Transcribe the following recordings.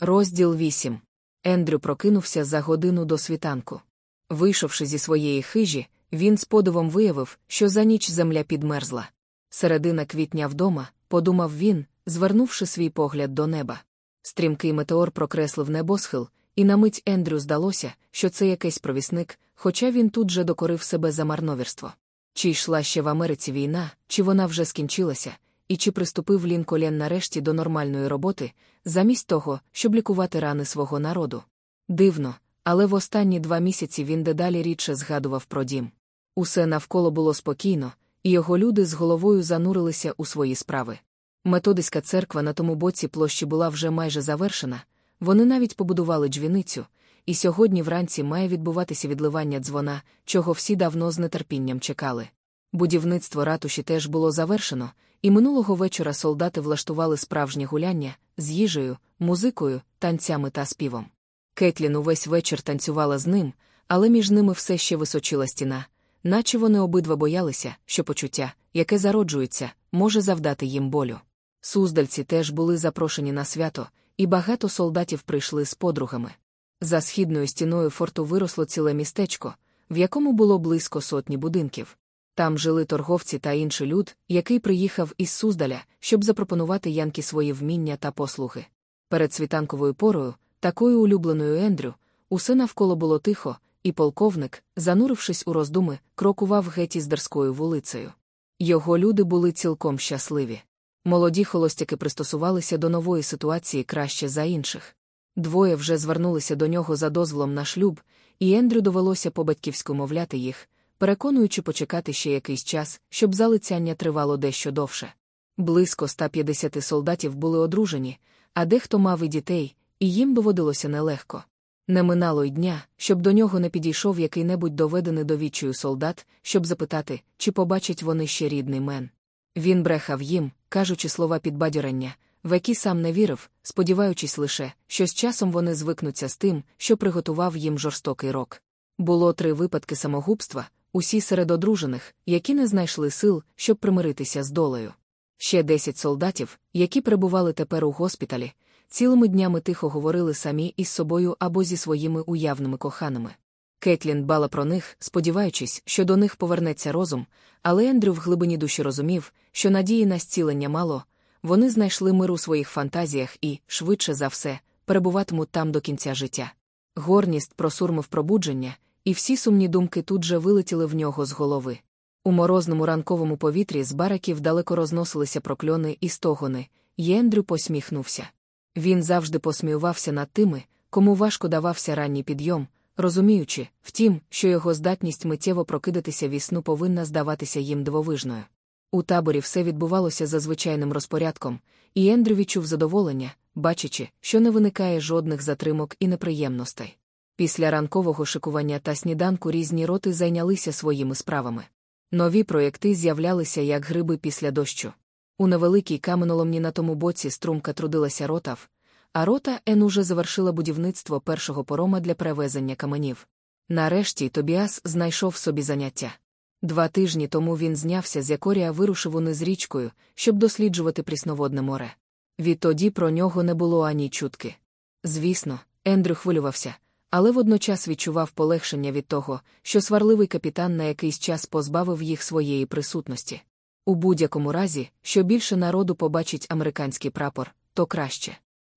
Розділ 8. Ендрю прокинувся за годину до світанку. Вийшовши зі своєї хижі, він з подивом виявив, що за ніч земля підмерзла. Середина квітня вдома, подумав він, звернувши свій погляд до неба. Стрімкий метеор прокреслив небосхил, і на мить Ендрю здалося, що це якийсь провісник, хоча він тут же докорив себе за марновірство. Чи йшла ще в Америці війна, чи вона вже скінчилася, і чи приступив Лінколен нарешті до нормальної роботи, замість того, щоб лікувати рани свого народу. Дивно, але в останні два місяці він дедалі рідше згадував про дім. Усе навколо було спокійно, і його люди з головою занурилися у свої справи. Методиська церква на тому боці площі була вже майже завершена, вони навіть побудували дзвіницю, і сьогодні вранці має відбуватися відливання дзвона, чого всі давно з нетерпінням чекали. Будівництво ратуші теж було завершено, і минулого вечора солдати влаштували справжнє гуляння з їжею, музикою, танцями та співом. Кетлін увесь вечір танцювала з ним, але між ними все ще височила стіна, наче вони обидва боялися, що почуття, яке зароджується, може завдати їм болю. Суздальці теж були запрошені на свято, і багато солдатів прийшли з подругами. За східною стіною форту виросло ціле містечко, в якому було близько сотні будинків. Там жили торговці та інший люд, який приїхав із Суздаля, щоб запропонувати Янки свої вміння та послуги. Перед світанковою порою, такою улюбленою Ендрю, усе навколо було тихо, і полковник, занурившись у роздуми, крокував геть із Дерською вулицею. Його люди були цілком щасливі. Молоді холостяки пристосувалися до нової ситуації краще за інших. Двоє вже звернулися до нього за дозволом на шлюб, і Ендрю довелося по батьківську мовляти їх переконуючи почекати ще якийсь час, щоб залицяння тривало дещо довше. Близько 150 солдатів були одружені, а дехто мав і дітей, і їм доводилося нелегко. Не минало й дня, щоб до нього не підійшов який-небудь доведений до відчаю солдат, щоб запитати, чи побачать вони ще рідний мен. Він брехав їм, кажучи слова підбадьорення, в які сам не вірив, сподіваючись лише, що з часом вони звикнуться з тим, що приготував їм жорстокий рок. Було три випадки самогубства, усі серед одружених, які не знайшли сил, щоб примиритися з долею. Ще десять солдатів, які перебували тепер у госпіталі, цілими днями тихо говорили самі із собою або зі своїми уявними коханими. Кетлін дбала про них, сподіваючись, що до них повернеться розум, але Ендрю в глибині душі розумів, що надії на зцілення мало, вони знайшли мир у своїх фантазіях і, швидше за все, перебуватимуть там до кінця життя. Горність просурмив пробудження, і всі сумні думки тут же вилетіли в нього з голови. У морозному ранковому повітрі з бараків далеко розносилися прокльони і стогони, і Ендрю посміхнувся. Він завжди посміювався над тими, кому важко давався ранній підйом, розуміючи, втім, що його здатність миттєво прокидатися вісну повинна здаватися їм дивовижною. У таборі все відбувалося за звичайним розпорядком, і Ендрю відчув задоволення, бачачи, що не виникає жодних затримок і неприємностей. Після ранкового шикування та сніданку різні роти зайнялися своїми справами. Нові проєкти з'являлися як гриби після дощу. У невеликій каменоломні на тому боці струмка трудилася ротав, а рота Ен уже завершила будівництво першого порома для перевезення каменів. Нарешті Тобіас знайшов собі заняття. Два тижні тому він знявся з якорія вирушив униз річкою, щоб досліджувати прісноводне море. Відтоді про нього не було ані чутки. Звісно, Ендрю хвилювався але водночас відчував полегшення від того, що сварливий капітан на якийсь час позбавив їх своєї присутності. У будь-якому разі, що більше народу побачить американський прапор, то краще.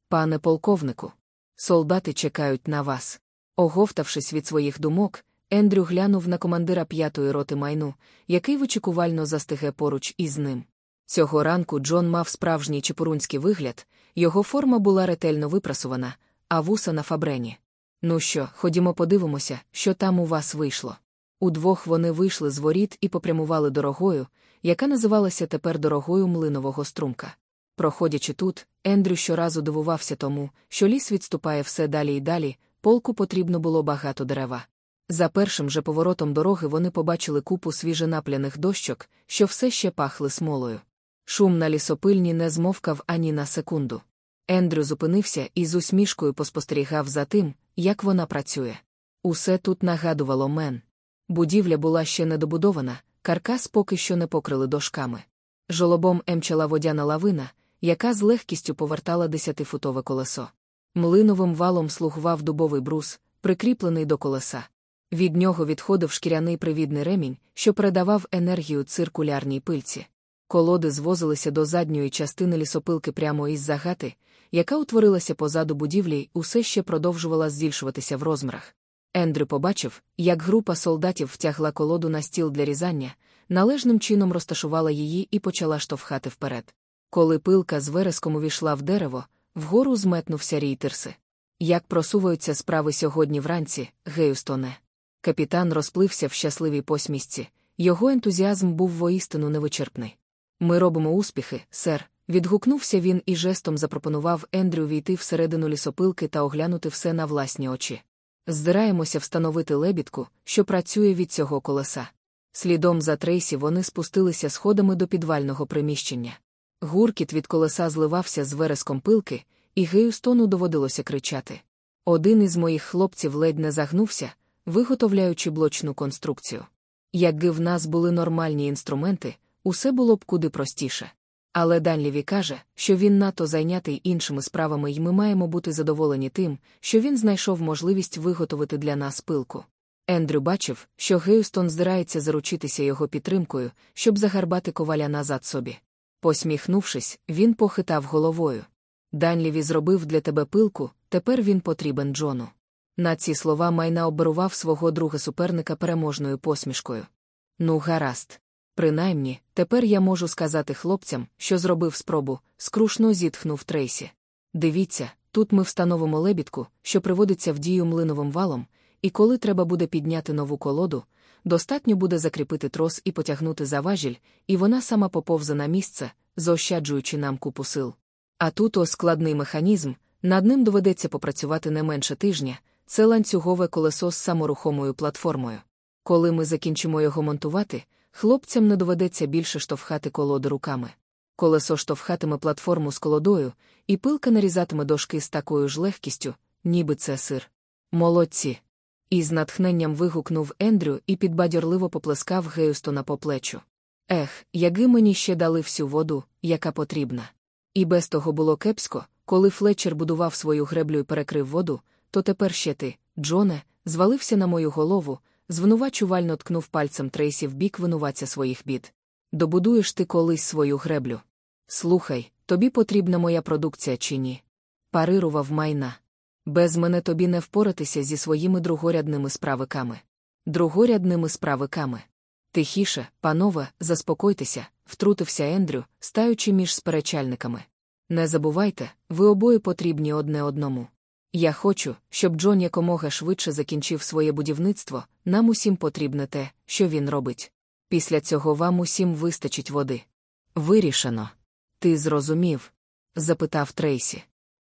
Пане полковнику, солдати чекають на вас. Оговтавшись від своїх думок, Ендрю глянув на командира п'ятої роти майну, який вичікувально застиге поруч із ним. Цього ранку Джон мав справжній чепурунський вигляд, його форма була ретельно випрасувана, а вуса на фабрені. Ну що, ходімо подивимося, що там у вас вийшло. Удвох вони вийшли з воріт і попрямували дорогою, яка називалася тепер дорогою млинового струмка. Проходячи тут, Ендрю щоразу дивувався тому, що ліс відступає все далі і далі, полку потрібно було багато дерева. За першим же поворотом дороги вони побачили купу свіженапляних дощок, що все ще пахли смолою. Шум на лісопильні не змовкав ані на секунду. Ендрю зупинився і з усмішкою поспостерігав за тим, як вона працює. Усе тут нагадувало мен. Будівля була ще недобудована, каркас поки що не покрили дошками. Жолобом емчала водяна лавина, яка з легкістю повертала десятифутове колесо. Млиновим валом слугував дубовий брус, прикріплений до колеса. Від нього відходив шкіряний привідний ремінь, що передавав енергію циркулярній пильці. Колоди звозилися до задньої частини лісопилки прямо із загати, яка утворилася позаду будівлі усе ще продовжувала збільшуватися в розмірах. Ендрю побачив, як група солдатів втягла колоду на стіл для різання, належним чином розташувала її і почала штовхати вперед. Коли пилка з вереском увійшла в дерево, вгору зметнувся рійтерси. Як просуваються справи сьогодні вранці, Геюстоне? Капітан розплився в щасливій посмішці, його ентузіазм був воістину невичерпний. Ми робимо успіхи, сер. Відгукнувся він і жестом запропонував Ендрю війти всередину лісопилки та оглянути все на власні очі. Здираємося встановити лебідку, що працює від цього колеса. Слідом за Трейсі вони спустилися сходами до підвального приміщення. Гуркіт від колеса зливався з вереском пилки, і Геюстону доводилося кричати. Один із моїх хлопців ледь не загнувся, виготовляючи блочну конструкцію. Якби в нас були нормальні інструменти, усе було б куди простіше. Але Данліві каже, що він надто зайнятий іншими справами, і ми маємо бути задоволені тим, що він знайшов можливість виготовити для нас пилку. Ендрю бачив, що Геюстон здирається заручитися його підтримкою, щоб загарбати коваля назад собі. Посміхнувшись, він похитав головою. Данліві зробив для тебе пилку, тепер він потрібен Джону. На ці слова майна оберував свого друга суперника переможною посмішкою. Ну, гаразд. Принаймні, тепер я можу сказати хлопцям, що зробив спробу, скрушно зітхнув Трейсі. Дивіться, тут ми встановимо лебідку, що приводиться в дію млиновим валом, і коли треба буде підняти нову колоду, достатньо буде закріпити трос і потягнути за важіль, і вона сама поповзе на місце, заощаджуючи нам купу сил. А тут ось складний механізм, над ним доведеться попрацювати не менше тижня, це ланцюгове колесо з саморухомою платформою. Коли ми закінчимо його монтувати, хлопцям не доведеться більше штовхати колоди руками. Колесо штовхатиме платформу з колодою, і пилка нарізатиме дошки з такою ж легкістю, ніби це сир. Молодці. Із натхненням вигукнув Ендрю і підбадьорливо поплескав Геюстона по плечу. Ех, яги мені ще дали всю воду, яка потрібна. І без того було кепсько, коли Флетчер будував свою греблю і перекрив воду, то тепер ще ти, Джоне, звалився на мою голову, звинувачувально ткнув пальцем Трейсі в бік винуватця своїх бід. Добудуєш ти колись свою греблю. Слухай, тобі потрібна моя продукція чи ні? Парирував майна. Без мене тобі не впоратися зі своїми другорядними справиками. Другорядними справиками. Тихіше, панове, заспокойтеся, втрутився Ендрю, стаючи між сперечальниками. Не забувайте, ви обоє потрібні одне одному. Я хочу, щоб Джон якомога швидше закінчив своє будівництво, нам усім потрібне те, що він робить. Після цього вам усім вистачить води. Вирішено. Ти зрозумів? запитав Трейсі.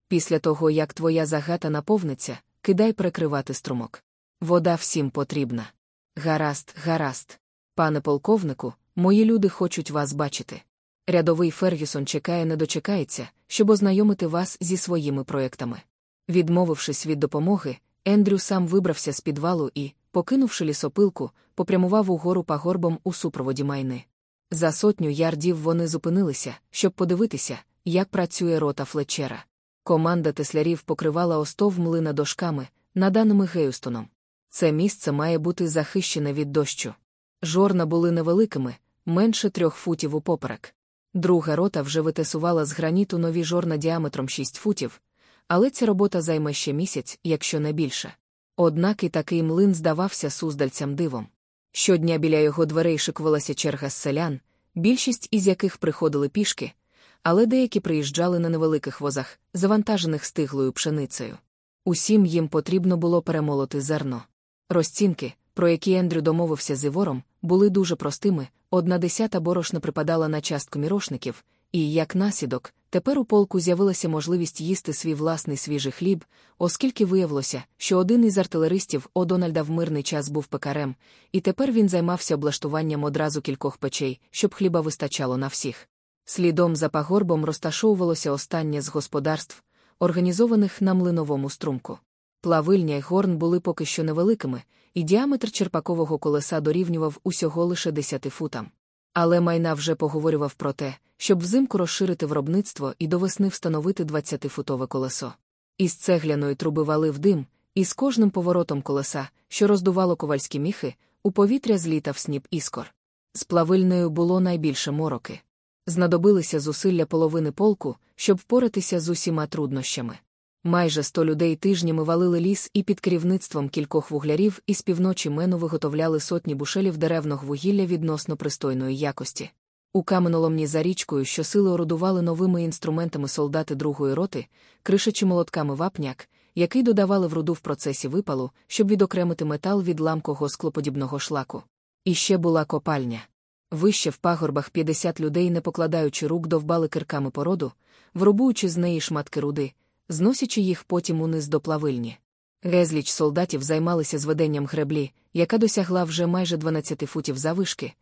Після того, як твоя загата наповниться, кидай прикривати струмок. Вода всім потрібна. Гаразд, гаразд. Пане полковнику, мої люди хочуть вас бачити. Рядовий Фергюсон чекає, не дочекається, щоб ознайомити вас зі своїми проектами. Відмовившись від допомоги, Ендрю сам вибрався з підвалу і, покинувши лісопилку, попрямував угору пагорбом у супроводі майни. За сотню ярдів вони зупинилися, щоб подивитися, як працює рота Флетчера. Команда теслярів покривала остов млина дошками, наданими Геюстоном. Це місце має бути захищене від дощу. Жорна були невеликими, менше трьох футів упоперек. Друга рота вже витесувала з граніту нові жорна діаметром 6 футів, але ця робота займе ще місяць, якщо не більше. Однак і такий млин здавався суздальцям дивом. Щодня біля його дверей шикувалася черга з селян, більшість із яких приходили пішки, але деякі приїжджали на невеликих возах, завантажених стиглою пшеницею. Усім їм потрібно було перемолоти зерно. Розцінки, про які Ендрю домовився з Івором, були дуже простими, одна десята борошна припадала на частку мірошників, і, як наслідок, тепер у полку з'явилася можливість їсти свій власний свіжий хліб, оскільки виявилося, що один із артилеристів О'Дональда в мирний час був пекарем, і тепер він займався облаштуванням одразу кількох печей, щоб хліба вистачало на всіх. Слідом за пагорбом розташовувалося останнє з господарств, організованих на млиновому струмку. Плавильня й горн були поки що невеликими, і діаметр черпакового колеса дорівнював усього лише 10 футам. Але майна вже поговорював про те, щоб взимку розширити виробництво і до весни встановити 20-футове колесо. Із цегляної труби валив дим, і з кожним поворотом колеса, що роздувало ковальські міхи, у повітря злітав сніп іскор. З плавильною було найбільше мороки. Знадобилися зусилля половини полку, щоб впоратися з усіма труднощами. Майже сто людей тижнями валили ліс і під керівництвом кількох вуглярів із півночі мену виготовляли сотні бушелів деревного вугілля відносно пристойної якості. У каменоломні за річкою, що сили орудували новими інструментами солдати другої роти, кришачи молотками вапняк, який додавали в руду в процесі випалу, щоб відокремити метал від ламкого склоподібного шлаку. І ще була копальня. Вище в пагорбах 50 людей, не покладаючи рук, довбали кирками породу, врубуючи з неї шматки руди, зносячи їх потім униз до плавильні. Гезліч солдатів займалися зведенням греблі, яка досягла вже майже 12 футів завишки,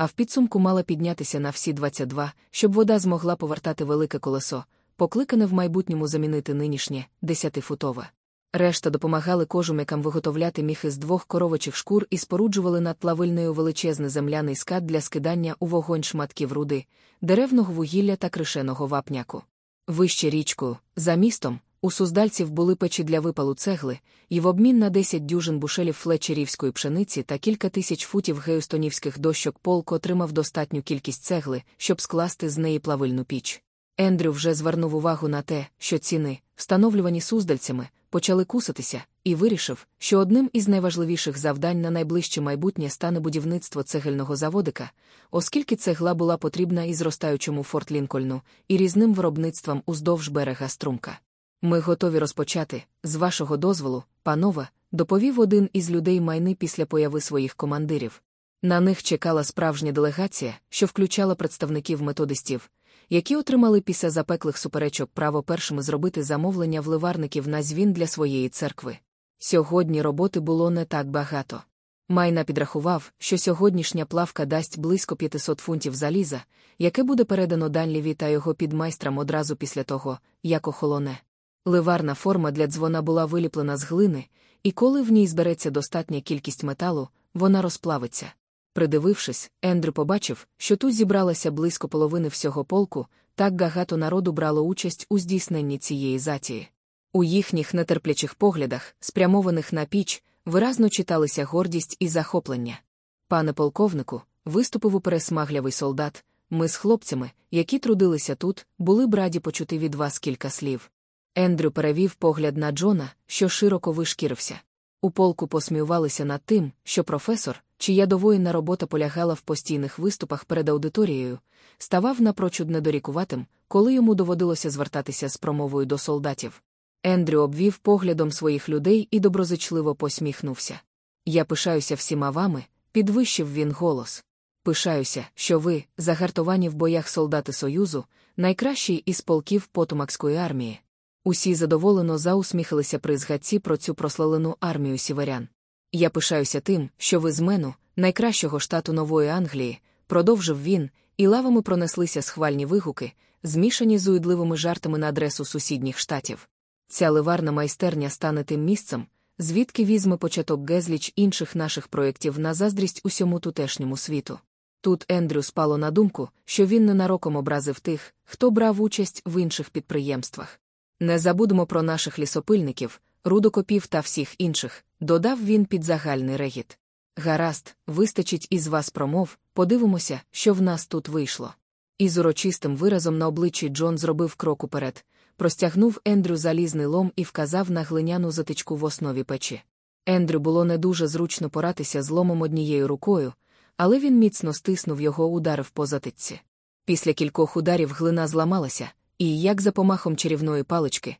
а в підсумку мала піднятися на всі 22, щоб вода змогла повертати велике колесо, покликане в майбутньому замінити нинішнє, десятифутове. Решта допомагали кожумякам виготовляти міхи з двох коровочих шкур і споруджували над плавильною величезний земляний скат для скидання у вогонь шматків руди, деревного вугілля та кришеного вапняку. Вище річкою, за містом, у суздальців були печі для випалу цегли, і в обмін на 10 дюжин бушелів флечерівської пшениці та кілька тисяч футів геостонівських дощок полк отримав достатню кількість цегли, щоб скласти з неї плавильну піч. Ендрю вже звернув увагу на те, що ціни, встановлювані суздальцями, почали кусатися, і вирішив, що одним із найважливіших завдань на найближче майбутнє стане будівництво цегельного заводика, оскільки цегла була потрібна і зростаючому Форт Лінкольну, і різним виробництвам уздовж берега струмка. Ми готові розпочати, з вашого дозволу, панове, доповів один із людей майни після появи своїх командирів. На них чекала справжня делегація, що включала представників методистів, які отримали після запеклих суперечок право першими зробити замовлення вливарників на звін для своєї церкви. Сьогодні роботи було не так багато. Майна підрахував, що сьогоднішня плавка дасть близько 500 фунтів заліза, яке буде передано Данліві та його підмайстрам одразу після того, як охолоне. Ливарна форма для дзвона була виліплена з глини, і коли в ній збереться достатня кількість металу, вона розплавиться. Придивившись, Ендрю побачив, що тут зібралося близько половини всього полку, так багато народу брало участь у здійсненні цієї затії. У їхніх нетерплячих поглядах, спрямованих на піч, виразно читалися гордість і захоплення. Пане полковнику, виступив у пересмаглявий солдат, ми з хлопцями, які трудилися тут, були б раді почути від вас кілька слів. Ендрю перевів погляд на Джона, що широко вишкірився. У полку посміювалися над тим, що професор, чия довоєнна робота полягала в постійних виступах перед аудиторією, ставав напрочуд недорікуватим, коли йому доводилося звертатися з промовою до солдатів. Ендрю обвів поглядом своїх людей і доброзичливо посміхнувся. Я пишаюся всіма вами, підвищив він голос. Пишаюся, що ви, загартовані в боях солдати Союзу, найкращий із полків Потомакської армії. Усі задоволено заусміхалися при згадці про цю прославлену армію сіверян. Я пишаюся тим, що ви з мену, найкращого штату Нової Англії, продовжив він, і лавами пронеслися схвальні вигуки, змішані з уїдливими жартами на адресу сусідніх штатів. Ця ливарна майстерня стане тим місцем, звідки візьме початок гезліч інших наших проєктів на заздрість усьому тутешньому світу. Тут Ендрю спало на думку, що він ненароком образив тих, хто брав участь в інших підприємствах. Не забудемо про наших лісопильників, рудокопів та всіх інших, додав він під загальний регіт. Гаразд, вистачить із вас промов, подивимося, що в нас тут вийшло. Із урочистим виразом на обличчі Джон зробив крок уперед, простягнув Ендрю залізний лом і вказав на глиняну затичку в основі печі. Ендрю було не дуже зручно поратися з ломом однією рукою, але він міцно стиснув його, ударив по затичці. Після кількох ударів глина зламалася, і, як за помахом чарівної палички,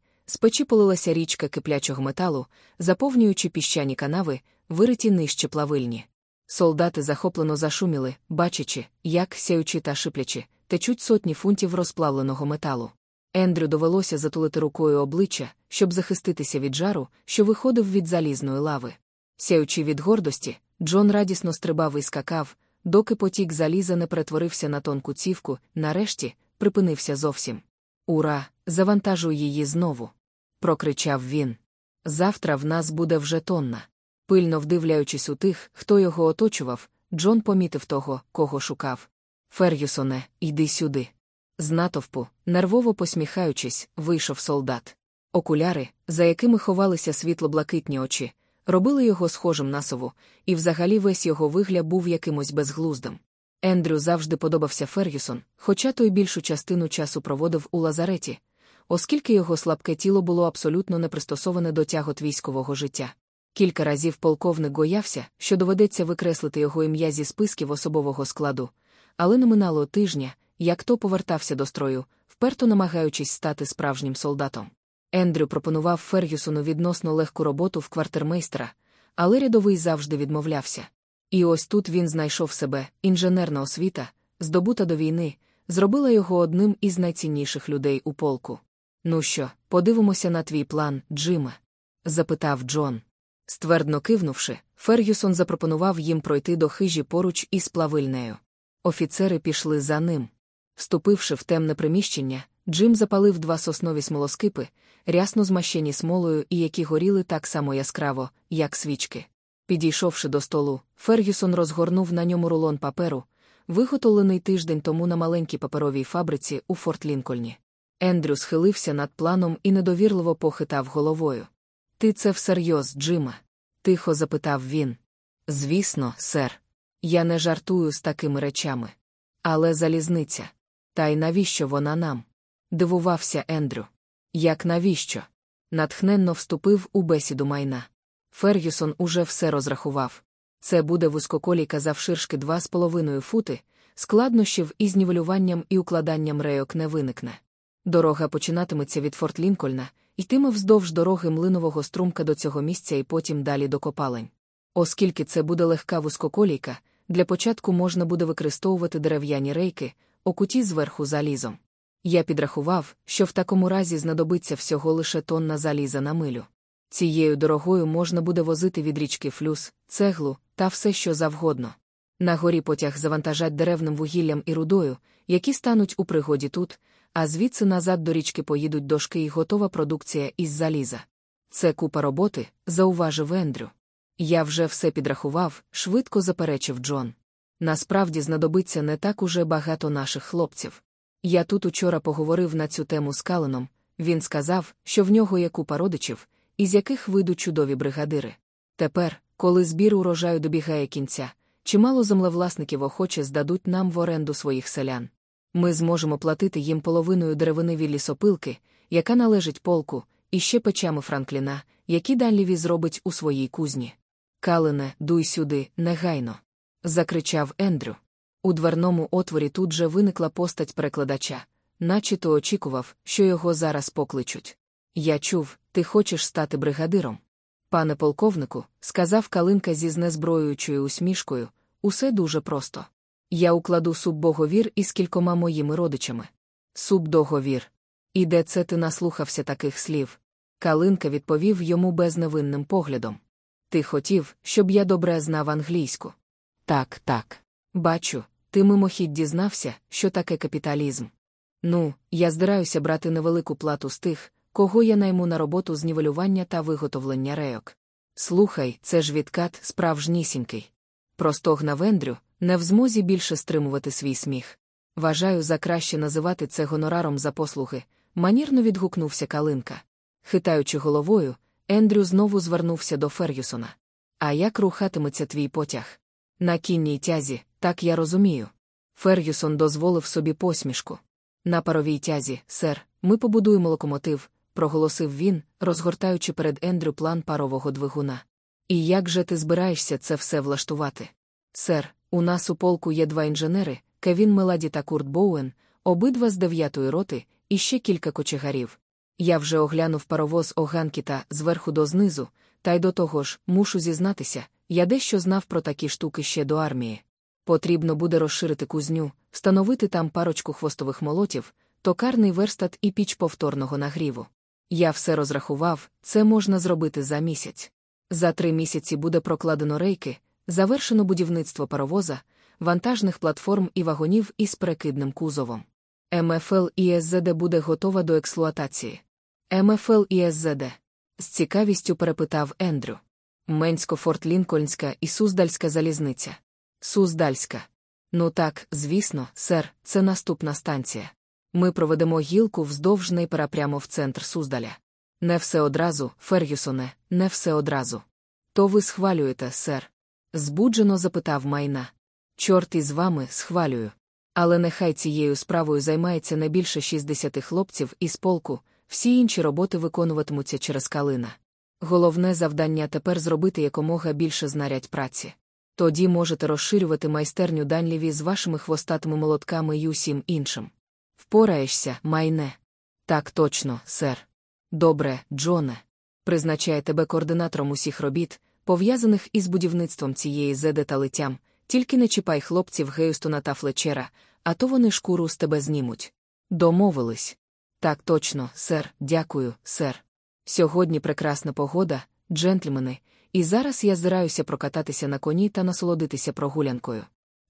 полилася річка киплячого металу, заповнюючи піщані канави, вириті нижче плавильні. Солдати захоплено зашуміли, бачачи, як, сяючи та шиплячи, течуть сотні фунтів розплавленого металу. Ендрю довелося затулити рукою обличчя, щоб захиститися від жару, що виходив від залізної лави. Сяючи від гордості, Джон радісно стрибав і скакав, доки потік заліза не перетворився на тонку цівку, нарешті припинився зовсім. Ура, завантажуй її знову. прокричав він. Завтра в нас буде вже тонна. Пильно вдивляючись у тих, хто його оточував, Джон помітив того, кого шукав. Фер'юсоне, йди сюди. З натовпу, нервово посміхаючись, вийшов солдат. Окуляри, за якими ховалися світло-блакитні очі, робили його схожим на сову, і взагалі весь його вигляд був якимось безглуздим. Ендрю завжди подобався Фергюсон, хоча той більшу частину часу проводив у лазареті, оскільки його слабке тіло було абсолютно не пристосоване до тягот військового життя. Кілька разів полковник гоявся, що доведеться викреслити його ім'я зі списків особового складу, але не минало тижня, як то повертався до строю, вперто намагаючись стати справжнім солдатом. Ендрю пропонував Фергюсону відносно легку роботу в квартирмейстра, але рядовий завжди відмовлявся. І ось тут він знайшов себе, інженерна освіта, здобута до війни, зробила його одним із найцінніших людей у полку. Ну що, подивимося на твій план, Джиме? запитав Джон. Ствердно кивнувши, Фергюсон запропонував їм пройти до хижі поруч із плавильнею. Офіцери пішли за ним. Вступивши в темне приміщення, Джим запалив два соснові смолоскипи, рясно змащені смолою і які горіли так само яскраво, як свічки. Підійшовши до столу, Фергюсон розгорнув на ньому рулон паперу, виготовлений тиждень тому на маленькій паперовій фабриці у Форт Лінкольні. Ендрю схилився над планом і недовірливо похитав головою. Ти це всерйоз, Джима? тихо запитав він. Звісно, сер. Я не жартую з такими речами. Але залізниця. Та й навіщо вона нам? Дивувався Ендрю. Як навіщо? Натхненно вступив у бесіду майна. Фергюсон уже все розрахував. Це буде вузькоколійка завширшки два з половиною фути, складнощів із нівелюванням і укладанням рейок не виникне. Дорога починатиметься від Форт Лінкольна, йтиме вздовж дороги млинового струмка до цього місця і потім далі до копалень. Оскільки це буде легка вузькоколійка, для початку можна буде використовувати дерев'яні рейки, окуті зверху залізом. Я підрахував, що в такому разі знадобиться всього лише тонна заліза на милю. Цією дорогою можна буде возити від річки флюс, цеглу та все що завгодно. На горі потяг завантажать деревним вугіллям і рудою, які стануть у пригоді тут, а звідси назад до річки поїдуть дошки і готова продукція із заліза. Це купа роботи, зауважив Ендрю. Я вже все підрахував, швидко заперечив Джон. Насправді знадобиться не так уже багато наших хлопців. Я тут учора поговорив на цю тему з Каленом, він сказав, що в нього є купа родичів, із яких вийдуть чудові бригадири. Тепер, коли збір урожаю добігає кінця, чимало землевласників охоче здадуть нам в оренду своїх селян. Ми зможемо платити їм половиною деревини лісопилки, яка належить полку, і ще печами Франкліна, які Данліві зробить у своїй кузні. Калине, дуй сюди, негайно. закричав Ендрю. У дверному отворі тут же виникла постать перекладача, наче то очікував, що його зараз покличуть. Я чув, ти хочеш стати бригадиром. Пане полковнику, сказав Калинка зі знезброюючою усмішкою, усе дуже просто. Я укладу суббоговір із кількома моїми родичами. Субдоговір. І де це ти наслухався таких слів? Калинка відповів йому безневинним поглядом. Ти хотів, щоб я добре знав англійську. Так, так. Бачу, ти мимохідь дізнався, що таке капіталізм. Ну, я здираюся брати невелику плату з тих, кого я найму на роботу з нівелювання та виготовлення рейок. Слухай, це ж відкат справжнісінький. Простогнав Ендрю, не в змозі більше стримувати свій сміх. Вважаю за краще називати це гонораром за послуги, манірно відгукнувся Калинка. Хитаючи головою, Ендрю знову звернувся до Фергюсона. А як рухатиметься твій потяг? На кінній тязі, так я розумію. Фергюсон дозволив собі посмішку. На паровій тязі, сер, ми побудуємо локомотив, проголосив він, розгортаючи перед Ендрю план парового двигуна. І як же ти збираєшся це все влаштувати? Сер, у нас у полку є два інженери Кевін Меладі та Курт Боуен, обидва з дев'ятої роти, і ще кілька кочегарів. Я вже оглянув паровоз Оганкіта зверху до знизу, та й до того ж, мушу зізнатися, я дещо знав про такі штуки ще до армії. Потрібно буде розширити кузню, встановити там парочку хвостових молотів, токарний верстат і піч повторного нагріву. Я все розрахував, це можна зробити за місяць. За три місяці буде прокладено рейки, завершено будівництво паровоза, вантажних платформ і вагонів із перекидним кузовом. МФЛ і СЗД буде готова до експлуатації. МФЛ і СЗД. З цікавістю перепитав Ендрю. Менсько-Форт-Лінкольнська і Суздальська залізниця. Суздальська. Ну так, звісно, сер, це наступна станція. Ми проведемо гілку вздовж Нейпера прямо в центр Суздаля. Не все одразу, Фергюсоне, не все одразу. То ви схвалюєте, сер? збуджено запитав майна. Чорт із вами схвалюю. Але нехай цією справою займається не більше 60 хлопців із полку, всі інші роботи виконуватимуться через калина. Головне завдання тепер зробити якомога більше знарядь праці. Тоді можете розширювати майстерню Данліві з вашими хвостатими молотками й усім іншим. Впораєшся, майне. Так точно, сер. Добре, Джоне. Призначає тебе координатором усіх робіт, пов'язаних із будівництвом цієї зеди та литтям, тільки не чіпай хлопців Геюстона та Флечера, а то вони шкуру з тебе знімуть. Домовились. Так точно, сер, дякую, сер. Сьогодні прекрасна погода, джентльмени, і зараз я збираюся прокататися на коні та насолодитися прогулянкою.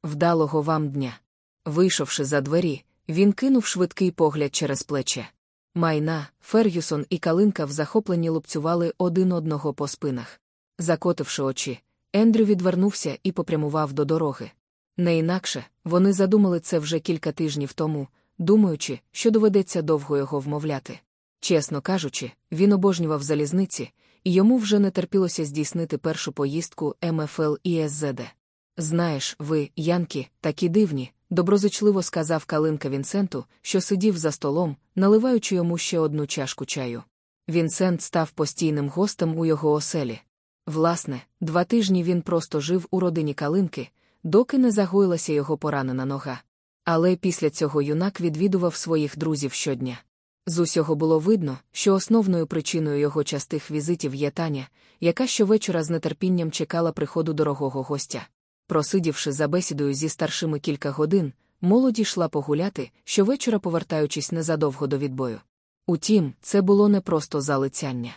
Вдалого вам дня. Вийшовши за двері, він кинув швидкий погляд через плече. Майна, Фергюсон і Калинка в захопленні лупцювали один одного по спинах. Закотивши очі, Ендрю відвернувся і попрямував до дороги. Не інакше вони задумали це вже кілька тижнів тому, думаючи, що доведеться довго його вмовляти. Чесно кажучи, він обожнював залізниці, і йому вже не терпілося здійснити першу поїздку МФЛ і СЗД. Знаєш, ви, Янки, такі дивні, доброзичливо сказав Калинка Вінсенту, що сидів за столом, наливаючи йому ще одну чашку чаю. Вінсент став постійним гостем у його оселі. Власне, два тижні він просто жив у родині Калинки, доки не загоїлася його поранена нога. Але після цього юнак відвідував своїх друзів щодня. З усього було видно, що основною причиною його частих візитів є Таня, яка щовечора з нетерпінням чекала приходу дорогого гостя. Просидівши за бесідою зі старшими кілька годин, молоді йшла погуляти, щовечора повертаючись незадовго до відбою. Утім, це було не просто залицяння.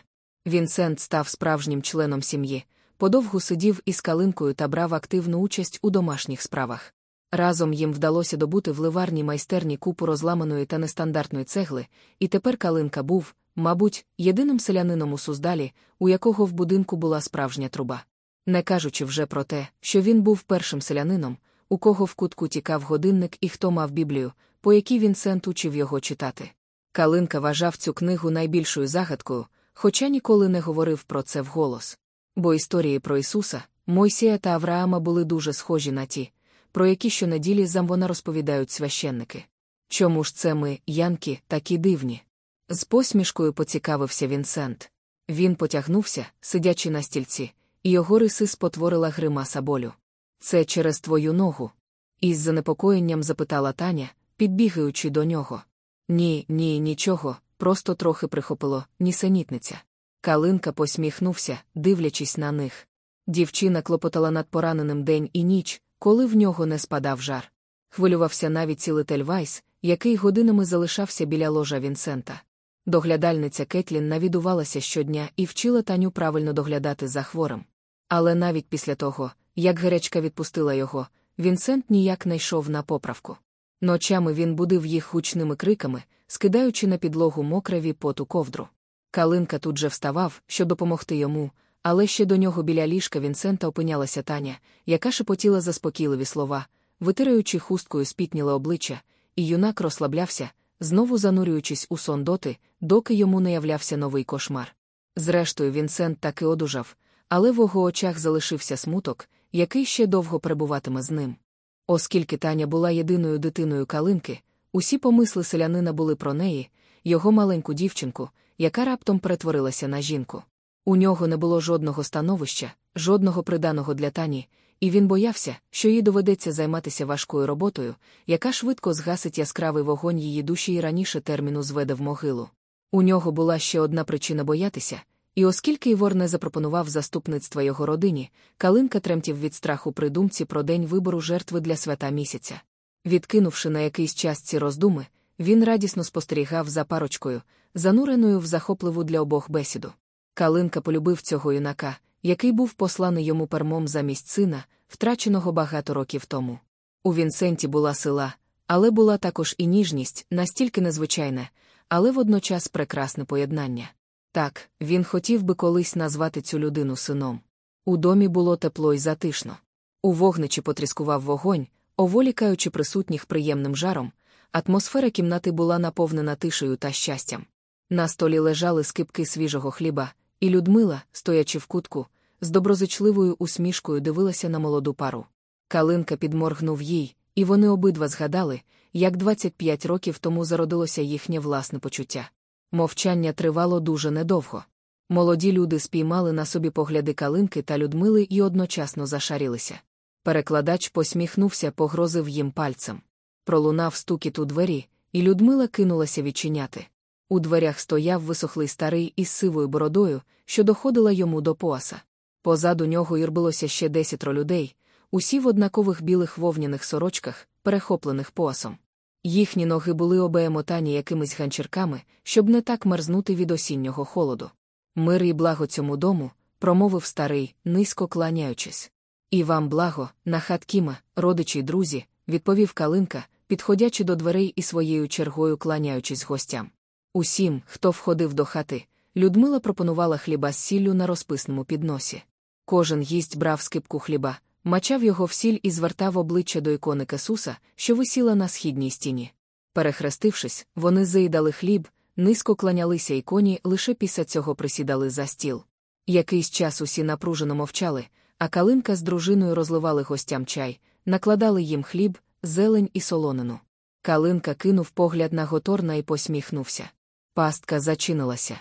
Вінсент став справжнім членом сім'ї, подовгу сидів із калинкою та брав активну участь у домашніх справах. Разом їм вдалося добути в ливарній майстерні купу розламаної та нестандартної цегли, і тепер Калинка був, мабуть, єдиним селянином у Суздалі, у якого в будинку була справжня труба. Не кажучи вже про те, що він був першим селянином, у кого в кутку тікав годинник і хто мав Біблію, по якій Вінсент учив його читати. Калинка вважав цю книгу найбільшою загадкою, хоча ніколи не говорив про це вголос. Бо історії про Ісуса, Мойсія та Авраама були дуже схожі на ті, про які щонеділі замвона розповідають священники. Чому ж це ми, Янки, такі дивні? З посмішкою поцікавився Вінсент. Він потягнувся, сидячи на стільці, його риси спотворила гримаса болю. Це через твою ногу? Із занепокоєнням запитала Таня, підбігаючи до нього. Ні, ні, нічого, просто трохи прихопило, нісенітниця. Калинка посміхнувся, дивлячись на них. Дівчина клопотала над пораненим день і ніч, коли в нього не спадав жар. Хвилювався навіть цілитель Вайс, який годинами залишався біля ложа Вінсента. Доглядальниця Кетлін навідувалася щодня і вчила Таню правильно доглядати за хворим. Але навіть після того, як гарячка відпустила його, Вінсент ніяк не йшов на поправку. Ночами він будив їх гучними криками, скидаючи на підлогу мокреві поту ковдру. Калинка тут же вставав, щоб допомогти йому, але ще до нього біля ліжка Вінсента опинялася Таня, яка шепотіла заспокійливі слова, витираючи хусткою спітніле обличчя, і юнак розслаблявся, знову занурюючись у сон доти, доки йому не являвся новий кошмар. Зрештою, Вінсент таки одужав, але в його очах залишився смуток, який ще довго перебуватиме з ним. Оскільки Таня була єдиною дитиною калинки, усі помисли селянина були про неї, його маленьку дівчинку, яка раптом перетворилася на жінку. У нього не було жодного становища, жодного приданого для тані, і він боявся, що їй доведеться займатися важкою роботою, яка швидко згасить яскравий вогонь її душі і раніше терміну зведе в могилу. У нього була ще одна причина боятися, і оскільки Івор не запропонував заступництва його родині, Калинка тремтів від страху при думці про день вибору жертви для свята місяця. Відкинувши на якийсь час ці роздуми, він радісно спостерігав за парочкою, зануреною в захопливу для обох бесіду. Калинка полюбив цього юнака, який був посланий йому пермом замість сина, втраченого багато років тому. У Вінсенті була сила, але була також і ніжність, настільки незвичайне, але водночас прекрасне поєднання. Так, він хотів би колись назвати цю людину сином. У домі було тепло й затишно. У вогничі потріскував вогонь, оволікаючи присутніх приємним жаром, атмосфера кімнати була наповнена тишею та щастям. На столі лежали скипки свіжого хліба, і Людмила, стоячи в кутку, з доброзичливою усмішкою дивилася на молоду пару. Калинка підморгнув їй, і вони обидва згадали, як 25 років тому зародилося їхнє власне почуття. Мовчання тривало дуже недовго. Молоді люди спіймали на собі погляди Калинки та Людмили і одночасно зашарілися. Перекладач посміхнувся, погрозив їм пальцем. Пролунав стукіт у двері, і Людмила кинулася відчиняти. У дверях стояв висохлий старий із сивою бородою, що доходила йому до пояса. Позаду нього юрбилося ще десятро людей, усі в однакових білих вовняних сорочках, перехоплених поясом. Їхні ноги були обеємотані якимись ганчірками, щоб не так мерзнути від осіннього холоду. Мир і благо цьому дому, промовив старий, низько кланяючись. І вам благо, нахат Кіма, родичі й друзі, відповів Калинка, підходячи до дверей і своєю чергою кланяючись гостям. Усім, хто входив до хати, Людмила пропонувала хліба з сіллю на розписному підносі. Кожен гість брав скипку хліба, мачав його в сіль і звертав обличчя до ікони Кесуса, що висіла на східній стіні. Перехрестившись, вони заїдали хліб, низько кланялися іконі, лише після цього присідали за стіл. Якийсь час усі напружено мовчали, а калинка з дружиною розливали гостям чай, накладали їм хліб, зелень і солонину. Калинка кинув погляд на Готорна і посміхнувся. Пастка зачинилася.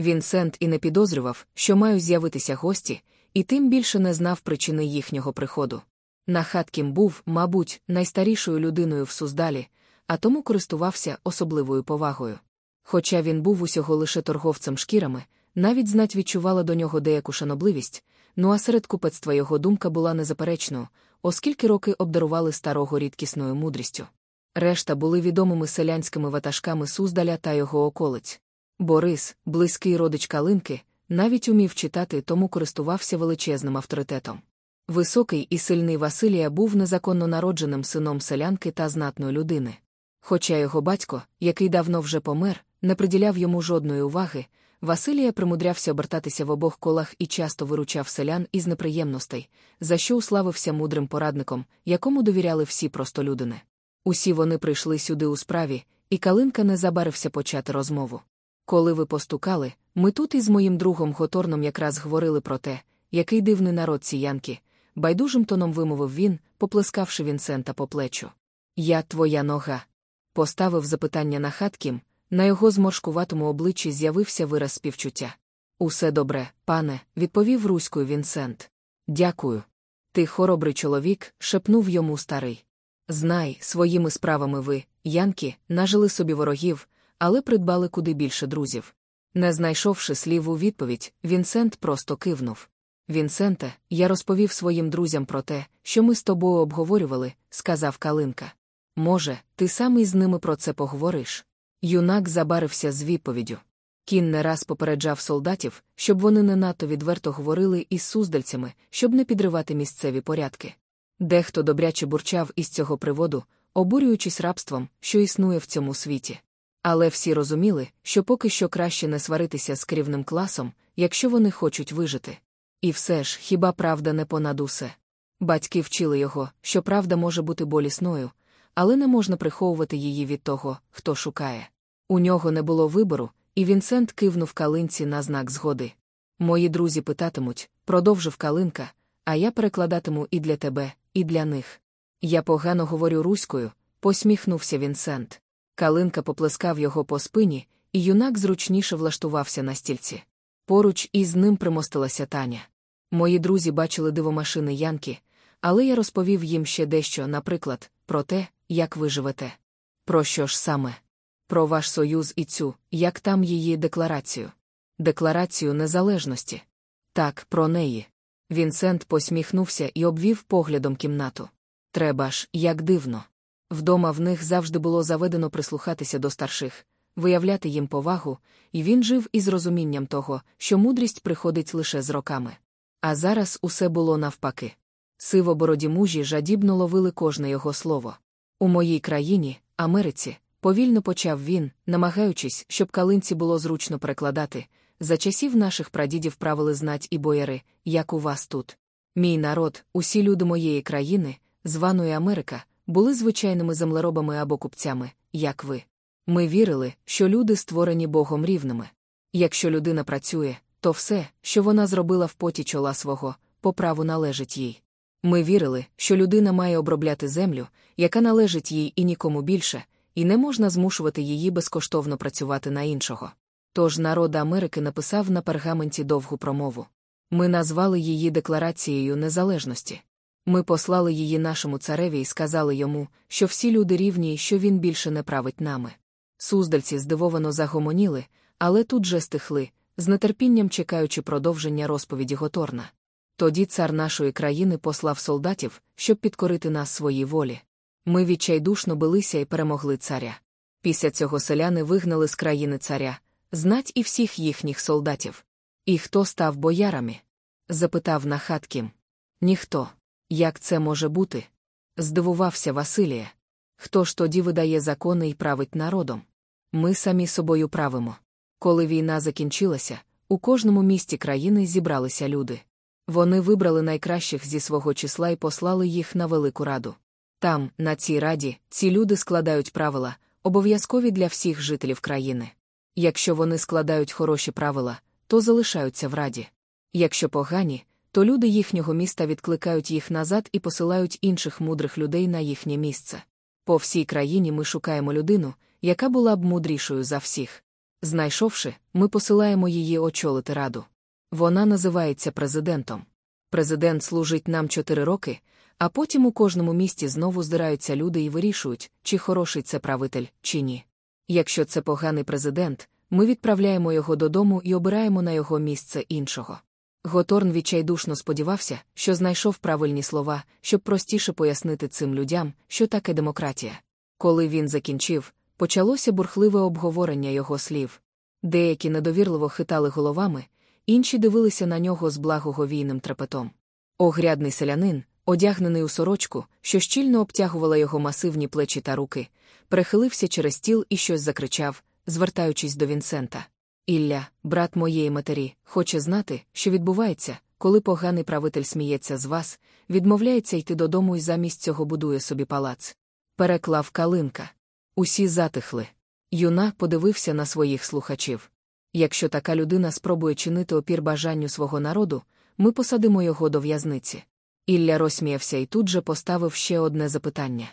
Вінсент і не підозрював, що мають з'явитися гості, і тим більше не знав причини їхнього приходу. Нахаткім був, мабуть, найстарішою людиною в Суздалі, а тому користувався особливою повагою. Хоча він був усього лише торговцем шкірами, навіть знать відчувала до нього деяку шанобливість, ну а серед купецтва його думка була незаперечною, оскільки роки обдарували старого рідкісною мудрістю. Решта були відомими селянськими ватажками Суздаля та його околиць. Борис, близький родич Калинки, навіть умів читати, тому користувався величезним авторитетом. Високий і сильний Василія був незаконно народженим сином селянки та знатної людини. Хоча його батько, який давно вже помер, не приділяв йому жодної уваги, Василія примудрявся обертатися в обох колах і часто виручав селян із неприємностей, за що уславився мудрим порадником, якому довіряли всі простолюдини. Усі вони прийшли сюди у справі, і Калинка не забарився почати розмову. Коли ви постукали, ми тут із моїм другом Готорном якраз говорили про те, який дивний народ ці янки, байдужим тоном вимовив він, поплескавши Вінсента по плечу. Я твоя нога. Поставив запитання на хаткім, на його зморшкуватому обличчі з'явився вираз співчуття. Усе добре, пане, відповів руською Вінсент. Дякую. Ти хоробрий чоловік, шепнув йому старий. Знай, своїми справами ви, янки, нажили собі ворогів, але придбали куди більше друзів. Не знайшовши слів у відповідь, Вінсент просто кивнув. Вінсенте, я розповів своїм друзям про те, що ми з тобою обговорювали, сказав Калинка. Може, ти сам із ними про це поговориш? Юнак забарився з відповіддю. Кін не раз попереджав солдатів, щоб вони не надто відверто говорили із суздальцями, щоб не підривати місцеві порядки. Дехто добряче бурчав із цього приводу, обурюючись рабством, що існує в цьому світі. Але всі розуміли, що поки що краще не сваритися з керівним класом, якщо вони хочуть вижити. І все ж, хіба правда не понад усе? Батьки вчили його, що правда може бути болісною, але не можна приховувати її від того, хто шукає. У нього не було вибору, і Вінсент кивнув калинці на знак згоди. Мої друзі питатимуть, продовжив калинка, а я перекладатиму і для тебе, і для них. Я погано говорю руською, посміхнувся Вінсент. Калинка поплескав його по спині, і юнак зручніше влаштувався на стільці. Поруч із ним примостилася Таня. Мої друзі бачили дивомашини Янки, але я розповів їм ще дещо, наприклад, про те, як ви живете. Про що ж саме? Про ваш союз і цю, як там її декларацію. Декларацію незалежності. Так, про неї. Вінсент посміхнувся і обвів поглядом кімнату. Треба ж, як дивно. Вдома в них завжди було заведено прислухатися до старших, виявляти їм повагу, і він жив із розумінням того, що мудрість приходить лише з роками. А зараз усе було навпаки. Сивобороді мужі жадібно ловили кожне його слово. У моїй країні, Америці, повільно почав він, намагаючись, щоб калинці було зручно перекладати. За часів наших прадідів правили знать і бояри, як у вас тут. Мій народ, усі люди моєї країни, званої Америка, були звичайними землеробами або купцями, як ви. Ми вірили, що люди створені Богом рівними. Якщо людина працює, то все, що вона зробила в поті чола свого, по праву належить їй. Ми вірили, що людина має обробляти землю, яка належить їй і нікому більше, і не можна змушувати її безкоштовно працювати на іншого. Тож народ Америки написав на пергаменті довгу промову. Ми назвали її Декларацією Незалежності. Ми послали її нашому цареві і сказали йому, що всі люди рівні і що він більше не править нами. Суздальці здивовано загомоніли, але тут же стихли, з нетерпінням чекаючи продовження розповіді Готорна. Тоді цар нашої країни послав солдатів, щоб підкорити нас своїй волі. Ми відчайдушно билися і перемогли царя. Після цього селяни вигнали з країни царя, знать і всіх їхніх солдатів. І хто став боярами? запитав Нахаткім. Ніхто. Як це може бути? Здивувався Василія. Хто ж тоді видає закони і править народом? Ми самі собою правимо. Коли війна закінчилася, у кожному місті країни зібралися люди. Вони вибрали найкращих зі свого числа і послали їх на велику раду. Там, на цій раді, ці люди складають правила, обов'язкові для всіх жителів країни. Якщо вони складають хороші правила, то залишаються в раді. Якщо погані, то люди їхнього міста відкликають їх назад і посилають інших мудрих людей на їхнє місце. По всій країні ми шукаємо людину, яка була б мудрішою за всіх. Знайшовши, ми посилаємо її очолити раду. Вона називається президентом. Президент служить нам чотири роки, а потім у кожному місті знову здираються люди і вирішують, чи хороший це правитель, чи ні. Якщо це поганий президент, ми відправляємо його додому і обираємо на його місце іншого. Готорн відчайдушно сподівався, що знайшов правильні слова, щоб простіше пояснити цим людям, що таке демократія. Коли він закінчив, почалося бурхливе обговорення його слів. Деякі недовірливо хитали головами, інші дивилися на нього з благоговійним трепетом. Огрядний селянин, одягнений у сорочку, що щільно обтягувала його масивні плечі та руки, перехилився через стіл і щось закричав, звертаючись до Вінсента. Ілля, брат моєї матері, хоче знати, що відбувається, коли поганий правитель сміється з вас, відмовляється йти додому і замість цього будує собі палац. Переклав калинка. Усі затихли. Юна подивився на своїх слухачів. Якщо така людина спробує чинити опір бажанню свого народу, ми посадимо його до в'язниці. Ілля розсміявся і тут же поставив ще одне запитання.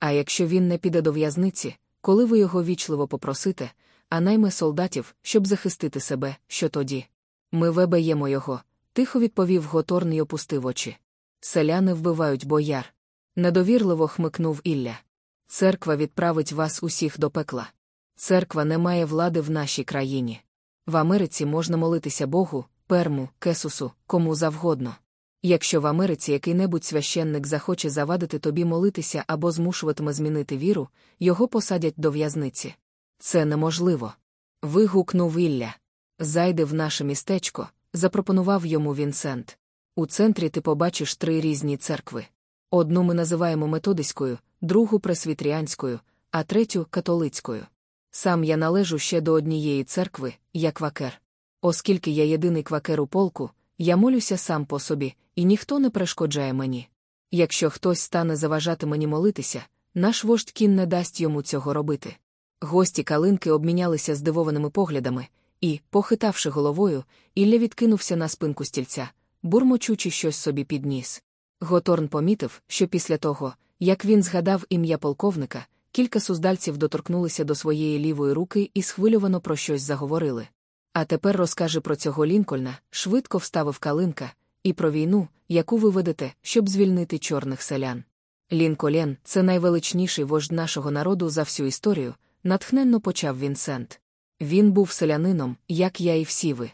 А якщо він не піде до в'язниці, коли ви його вічливо попросите, а найме солдатів, щоб захистити себе, що тоді? Ми вебеємо його, тихо відповів Готорн і опустив очі. Селяни вбивають бояр. Недовірливо хмикнув Ілля. Церква відправить вас усіх до пекла. Церква не має влади в нашій країні. В Америці можна молитися Богу, перму, кесусу, кому завгодно. Якщо в Америці який-небудь священник захоче завадити тобі молитися або змушуватиме змінити віру, його посадять до в'язниці. Це неможливо. Вигукнув Ілля. Зайди в наше містечко, запропонував йому Вінсент. У центрі ти побачиш три різні церкви. Одну ми називаємо методиською, другу пресвітріанською, а третю католицькою. Сам я належу ще до однієї церкви, я квакер. Оскільки я єдиний квакер у полку, я молюся сам по собі, і ніхто не перешкоджає мені. Якщо хтось стане заважати мені молитися, наш вождь кін не дасть йому цього робити. Гості калинки обмінялися здивованими поглядами, і, похитавши головою, Ілля відкинувся на спинку стільця, бурмочучи щось собі під ніс. Готорн помітив, що після того, як він згадав ім'я полковника, кілька суздальців доторкнулися до своєї лівої руки і схвильовано про щось заговорили. А тепер розкаже про цього Лінкольна, швидко вставив калинка, і про війну, яку ви ведете, щоб звільнити чорних селян. Лінколен це найвеличніший вождь нашого народу за всю історію, натхненно почав Вінсент. Він був селянином, як я і всі ви.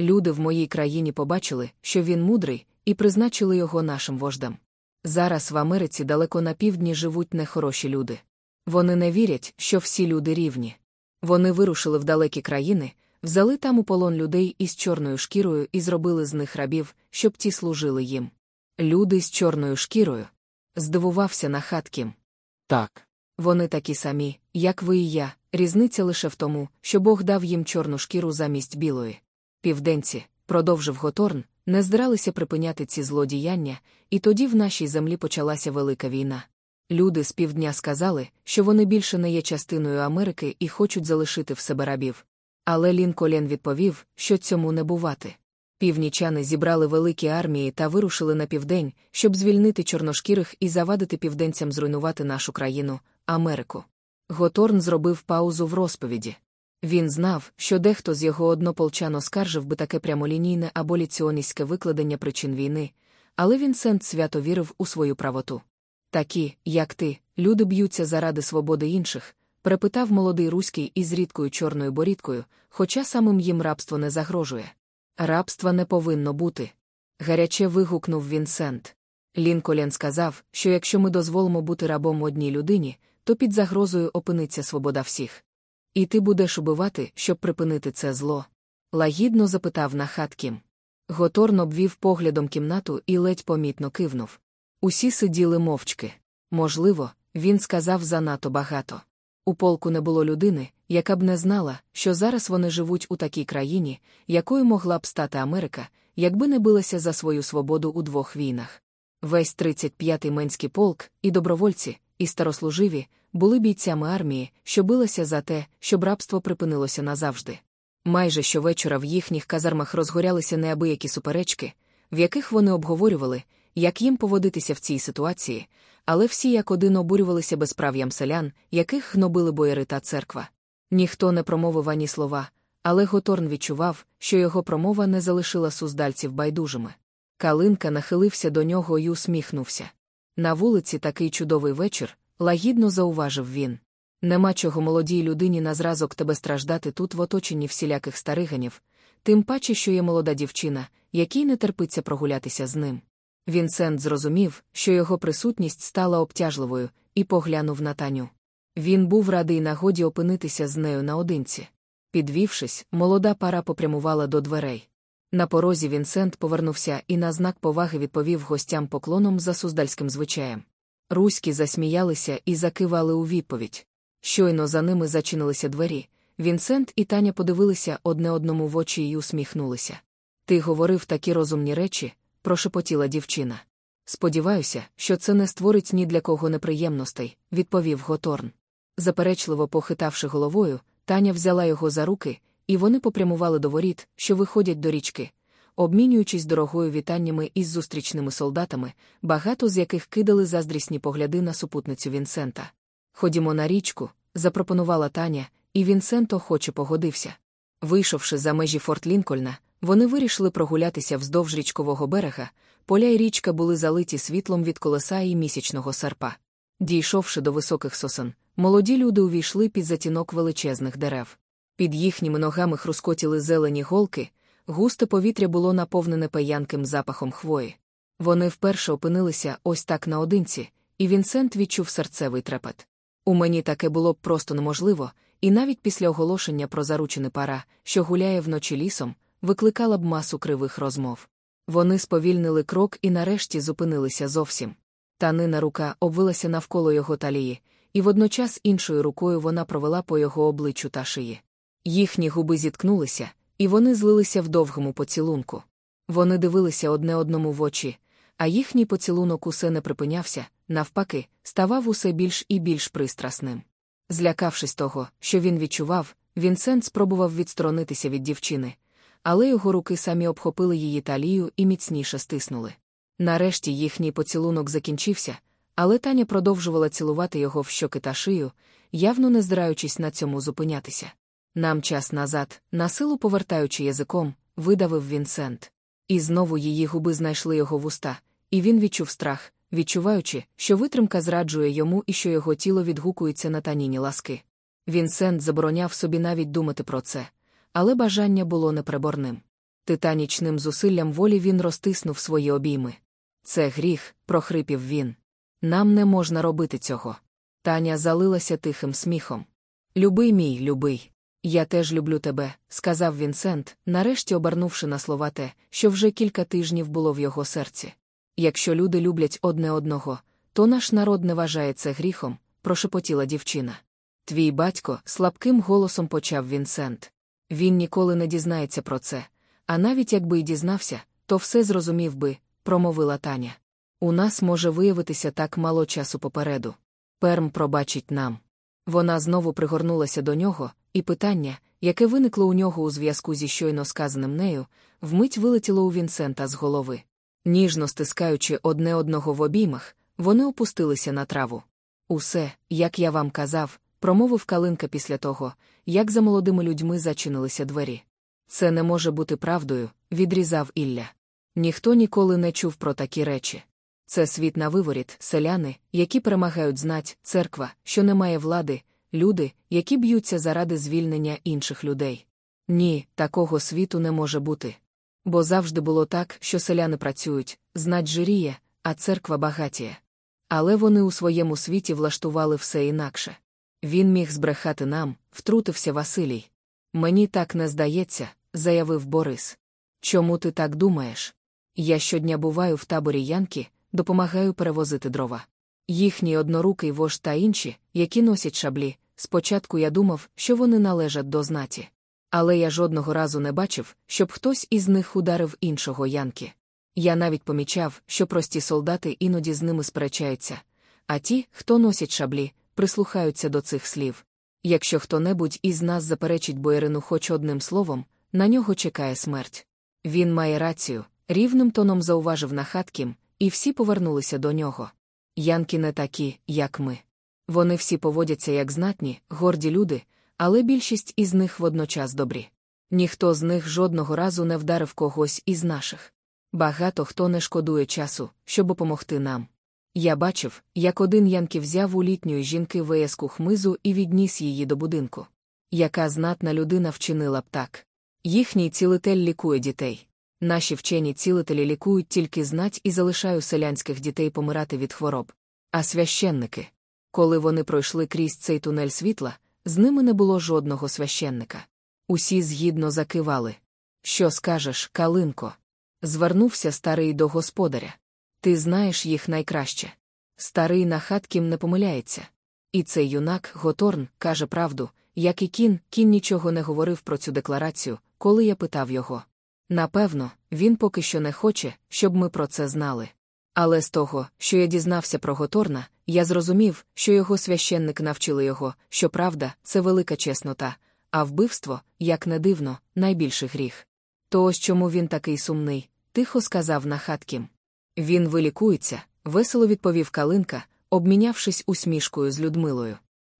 Люди в моїй країні побачили, що він мудрий, і призначили його нашим вождем. Зараз в Америці далеко на півдні живуть нехороші люди. Вони не вірять, що всі люди рівні. Вони вирушили в далекі країни, взяли там у полон людей із чорною шкірою і зробили з них рабів, щоб ті служили їм. Люди з чорною шкірою. Здивувався на хаткім. Так. Вони такі самі, як ви і я, різниця лише в тому, що Бог дав їм чорну шкіру замість білої. Південці, продовжив Готорн, не збиралися припиняти ці злодіяння, і тоді в нашій землі почалася велика війна. Люди з півдня сказали, що вони більше не є частиною Америки і хочуть залишити в себе рабів. Але Лінколен відповів, що цьому не бувати. Північани зібрали великі армії та вирушили на південь, щоб звільнити чорношкірих і завадити південцям зруйнувати нашу країну, Америку. Готорн зробив паузу в розповіді. Він знав, що дехто з його однополчан оскаржив би таке прямолінійне аболіціоністське викладення причин війни, але Вінсент свято вірив у свою правоту. Такі, як ти, люди б'ються заради свободи інших, перепитав молодий руський із рідкою чорною борідкою, хоча самим їм рабство не загрожує. Рабства не повинно бути. Гаряче вигукнув Вінсент. Лінколен сказав, що якщо ми дозволимо бути рабом одній людині, то під загрозою опиниться свобода всіх. І ти будеш убивати, щоб припинити це зло? Лагідно запитав Нахаткім. Готорн обвів поглядом кімнату і ледь помітно кивнув. Усі сиділи мовчки. Можливо, він сказав занадто багато. У полку не було людини, яка б не знала, що зараз вони живуть у такій країні, якою могла б стати Америка, якби не билася за свою свободу у двох війнах. Весь 35-й менський полк, і добровольці, і старослуживі були бійцями армії, що билися за те, щоб рабство припинилося назавжди. Майже щовечора в їхніх казармах розгорялися неабиякі суперечки, в яких вони обговорювали, як їм поводитися в цій ситуації, але всі як один обурювалися безправ'ям селян, яких гнобили бояри та церква. Ніхто не промовив ані слова, але Готорн відчував, що його промова не залишила суздальців байдужими. Калинка нахилився до нього і усміхнувся. На вулиці такий чудовий вечір, лагідно зауважив він. Нема чого молодій людині на зразок тебе страждати тут в оточенні всіляких стариганів, тим паче, що є молода дівчина, якій не терпиться прогулятися з ним. Вінсент зрозумів, що його присутність стала обтяжливою, і поглянув на Таню. Він був радий нагоді опинитися з нею наодинці. Підвівшись, молода пара попрямувала до дверей. На порозі Вінсент повернувся і на знак поваги відповів гостям поклоном за суздальським звичаєм. Руські засміялися і закивали у відповідь. Щойно за ними зачинилися двері. Вінсент і Таня подивилися одне одному в очі і усміхнулися. Ти говорив такі розумні речі, прошепотіла дівчина. Сподіваюся, що це не створить ні для кого неприємностей, відповів Готорн. Заперечливо похитавши головою, Таня взяла його за руки, і вони попрямували до воріт, що виходять до річки, обмінюючись дорогою вітаннями із зустрічними солдатами, багато з яких кидали заздрісні погляди на супутницю Вінсента. Ходімо на річку, запропонувала Таня, і Вінсент охоче погодився. Вийшовши за межі Форт Лінкольна, вони вирішили прогулятися вздовж річкового берега, поля й річка були залиті світлом від колеса і місячного серпа. Дійшовши до високих сосен, молоді люди увійшли під затінок величезних дерев. Під їхніми ногами хрускотіли зелені голки, густе повітря було наповнене паянким запахом хвої. Вони вперше опинилися ось так наодинці, і Вінсент відчув серцевий трепет. У мені таке було б просто неможливо, і навіть після оголошення про заручене пара, що гуляє вночі лісом, викликала б масу кривих розмов. Вони сповільнили крок і нарешті зупинилися зовсім. Танина рука обвилася навколо його талії, і водночас іншою рукою вона провела по його обличчю та шиї. Їхні губи зіткнулися, і вони злилися в довгому поцілунку. Вони дивилися одне одному в очі, а їхній поцілунок усе не припинявся, навпаки, ставав усе більш і більш пристрасним. Злякавшись того, що він відчував, Вінсент спробував відсторонитися від дівчини, але його руки самі обхопили її талію і міцніше стиснули. Нарешті їхній поцілунок закінчився, але Таня продовжувала цілувати його в щоки та шию, явно не здираючись на цьому зупинятися. Нам час назад, насилу повертаючи язиком, видавив Вінсент. І знову її губи знайшли його вуста, і він відчув страх, відчуваючи, що витримка зраджує йому і що його тіло відгукується на таніні ласки. Вінсент забороняв собі навіть думати про це, але бажання було неприборним. Титанічним зусиллям волі він розтиснув свої обійми. Це гріх, прохрипів він. Нам не можна робити цього. Таня залилася тихим сміхом. Любий мій, любий. Я теж люблю тебе, сказав Вінсент, нарешті обернувши на слова те, що вже кілька тижнів було в його серці. Якщо люди люблять одне одного, то наш народ не вважає це гріхом, прошепотіла дівчина. Твій батько слабким голосом почав Вінсент. Він ніколи не дізнається про це, а навіть якби й дізнався, то все зрозумів би, промовила Таня. У нас може виявитися так мало часу попереду. Перм пробачить нам. Вона знову пригорнулася до нього, і питання, яке виникло у нього у зв'язку зі щойно сказаним нею, вмить вилетіло у Вінсента з голови. Ніжно стискаючи одне одного в обіймах, вони опустилися на траву. Усе, як я вам казав, промовив Калинка після того, як за молодими людьми зачинилися двері. Це не може бути правдою, відрізав Ілля. Ніхто ніколи не чув про такі речі. Це світ на виворіт, селяни, які перемагають знать, церква, що не має влади, люди, які б'ються заради звільнення інших людей. Ні, такого світу не може бути. Бо завжди було так, що селяни працюють, знать жиріє, а церква багатіє. Але вони у своєму світі влаштували все інакше. Він міг збрехати нам, втрутився Василій. Мені так не здається, заявив Борис. Чому ти так думаєш? Я щодня буваю в таборі Янки, допомагаю перевозити дрова. Їхній однорукий вож та інші, які носять шаблі, спочатку я думав, що вони належать до знаті. Але я жодного разу не бачив, щоб хтось із них ударив іншого Янки. Я навіть помічав, що прості солдати іноді з ними сперечаються, а ті, хто носять шаблі, прислухаються до цих слів. Якщо хто-небудь із нас заперечить боярину хоч одним словом, на нього чекає смерть. Він має рацію, рівним тоном зауважив Нахаткім, і всі повернулися до нього. Янки не такі, як ми. Вони всі поводяться як знатні, горді люди, але більшість із них водночас добрі. Ніхто з них жодного разу не вдарив когось із наших. Багато хто не шкодує часу, щоб допомогти нам. Я бачив, як один Янки взяв у літньої жінки виязку хмизу і відніс її до будинку. Яка знатна людина вчинила б так. Їхній цілитель лікує дітей. Наші вчені цілителі лікують тільки знать і залишають селянських дітей помирати від хвороб. А священники. Коли вони пройшли крізь цей тунель світла, з ними не було жодного священника. Усі згідно закивали. Що скажеш, Калинко? Звернувся старий до господаря. Ти знаєш їх найкраще. Старий на хаткім не помиляється. І цей юнак Готорн каже правду, як і кін, кін нічого не говорив про цю декларацію, коли я питав його. Напевно, він поки що не хоче, щоб ми про це знали. Але з того, що я дізнався про Готорна, я зрозумів, що його священник навчили його, що правда це велика чеснота, а вбивство, як не дивно, найбільший гріх. То ось чому він такий сумний, тихо сказав Нахаткім. Він вилікується, весело відповів Калинка, обмінявшись усмішкою з Людмилою.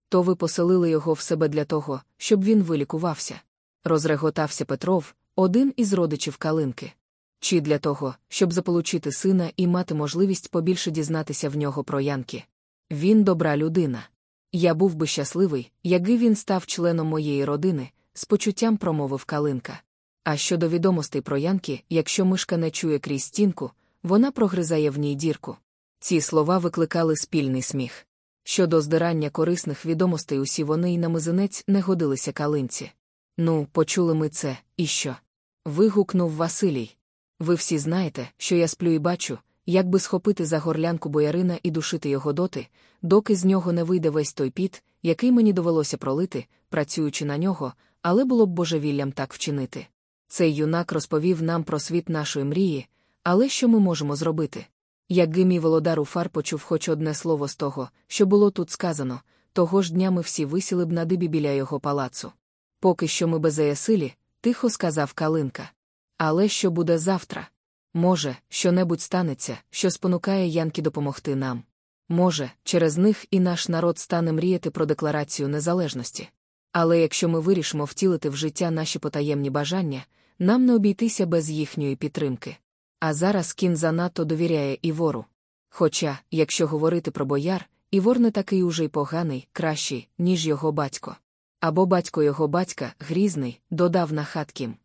То ви поселили його в себе для того, щоб він вилікувався. Розреготався Петров, один із родичів Калинки. Чи для того, щоб заполучити сина і мати можливість побільше дізнатися в нього про Янки. Він добра людина. Я був би щасливий, якби він став членом моєї родини, з почуттям промовив Калинка. А щодо відомостей про Янки, якщо мишка не чує крізь стінку, вона прогризає в ній дірку. Ці слова викликали спільний сміх. Щодо здирання корисних відомостей, усі вони й на мизинець не годилися калинці. Ну, почули ми це, і що? вигукнув Василій. Ви всі знаєте, що я сплю і бачу, як би схопити за горлянку боярина і душити його доти, доки з нього не вийде весь той піт, який мені довелося пролити, працюючи на нього, але було б божевіллям так вчинити. Цей юнак розповів нам про світ нашої мрії, але що ми можемо зробити? Якби мій володар Уфар почув хоч одне слово з того, що було тут сказано, того ж дня ми всі висіли б на дибі біля його палацу. Поки що ми беззаясилі, тихо сказав Калинка. Але що буде завтра? Може, що-небудь станеться, що спонукає Янки допомогти нам. Може, через них і наш народ стане мріяти про декларацію незалежності. Але якщо ми вирішимо втілити в життя наші потаємні бажання, нам не обійтися без їхньої підтримки. А зараз кін занадто довіряє Івору. Хоча, якщо говорити про бояр, Івор не такий уже й поганий, кращий, ніж його батько. Або батько його батька, грізний, додав на хаткім.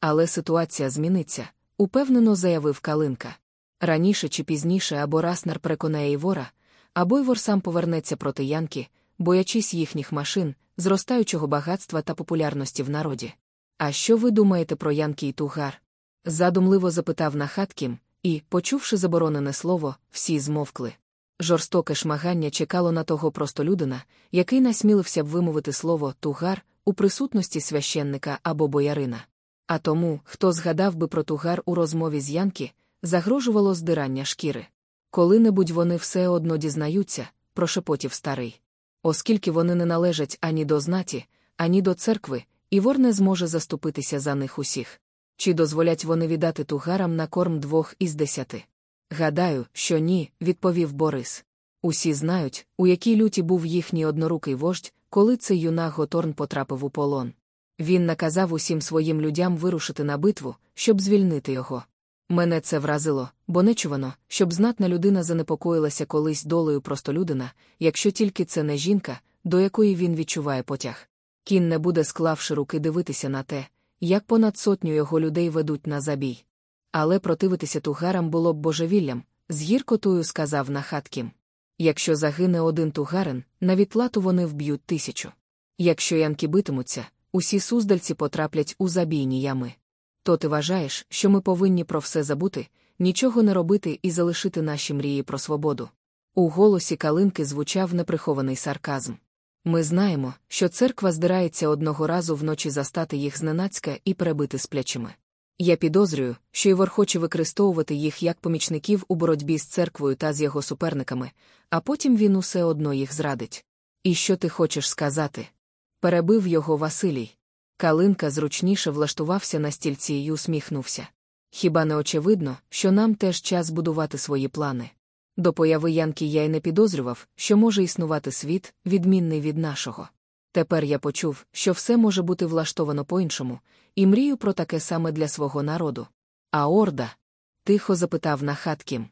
Але ситуація зміниться, упевнено заявив Калинка. Раніше чи пізніше або Раснар переконає Івора, або Івор сам повернеться проти Янки, боячись їхніх машин, зростаючого багатства та популярності в народі. А що ви думаєте про Янки і Тугар? задумливо запитав Нахаткім, і, почувши заборонене слово, всі змовкли. Жорстоке шмагання чекало на того простолюдина, який насмілився б вимовити слово тугар у присутності священника або боярина. А тому, хто згадав би про тугар у розмові з Янки, загрожувало здирання шкіри. Коли-небудь вони все одно дізнаються, прошепотів старий. Оскільки вони не належать ані до знаті, ані до церкви, Івор не зможе заступитися за них усіх. Чи дозволять вони віддати тугарам на корм двох із десяти? Гадаю, що ні, відповів Борис. Усі знають, у якій люті був їхній однорукий вождь, коли цей юнак Готорн потрапив у полон. Він наказав усім своїм людям вирушити на битву, щоб звільнити його. Мене це вразило, бо нечувано, щоб знатна людина занепокоїлася колись долею простолюдина, якщо тільки це не жінка, до якої він відчуває потяг. Кін не буде, склавши руки дивитися на те, як понад сотню його людей ведуть на забій. Але противитися тугарам було б божевіллям, з гіркотою сказав Нахаткім. Якщо загине один тугарин, на відплату вони вб'ють тисячу. Якщо янки битимуться, усі суздальці потраплять у забійні ями. То ти вважаєш, що ми повинні про все забути, нічого не робити і залишити наші мрії про свободу. У голосі калинки звучав неприхований сарказм. Ми знаємо, що церква здирається одного разу вночі застати їх зненацька і перебити з плечами. Я підозрюю, що Івор хоче використовувати їх як помічників у боротьбі з церквою та з його суперниками, а потім він усе одно їх зрадить. І що ти хочеш сказати? Перебив його Василій. Калинка зручніше влаштувався на стільці і усміхнувся. Хіба не очевидно, що нам теж час будувати свої плани? До появи Янки я й не підозрював, що може існувати світ, відмінний від нашого. Тепер я почув, що все може бути влаштовано по-іншому, і мрію про таке саме для свого народу. А Орда? тихо запитав Нахаткім.